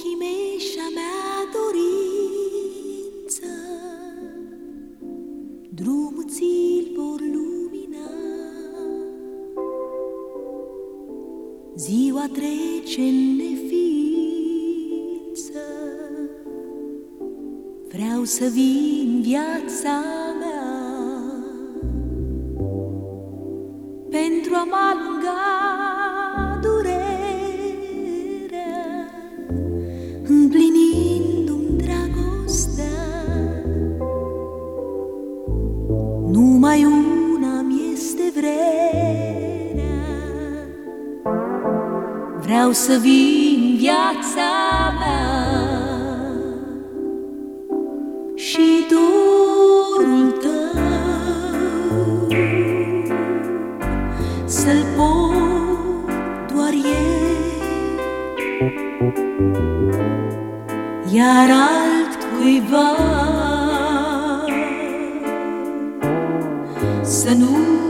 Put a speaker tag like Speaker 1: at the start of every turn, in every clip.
Speaker 1: ochii mei mea dorință, drumul ți-l vor lumina. Ziua trece în neființă, vreau să vin viața mea. Pentru a mi este vreme Vreau să vin viața mea. Și dorul tău. Să-l pot doar eu. Iar altcuiva. Să nu-l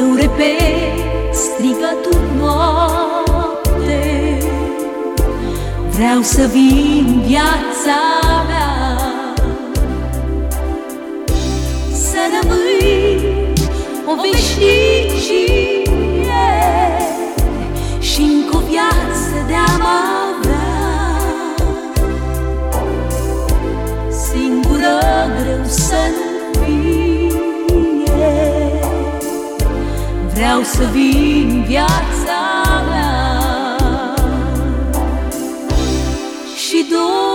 Speaker 1: Eu repet strigătul noapte Vreau să vin viața mea. Să rămâi o veșnicie și încă o viață de amar Vreau să vin viața mea. Și dorul